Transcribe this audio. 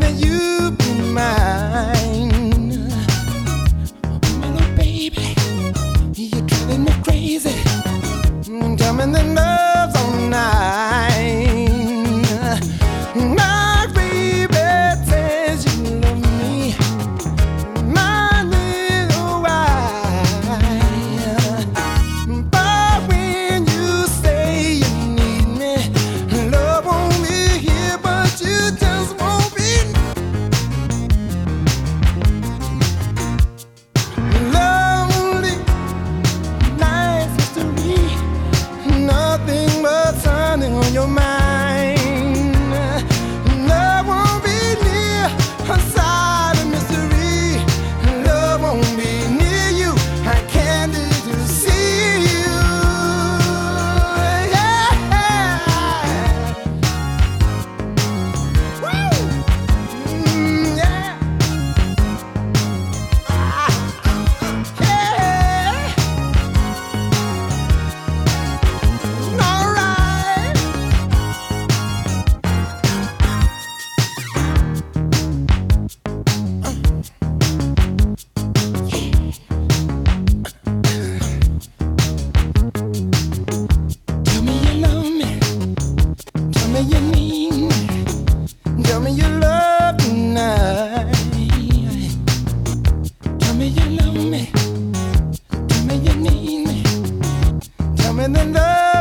that you me you love me now. Tell me you love me. Tell me you need me. Tell me the love.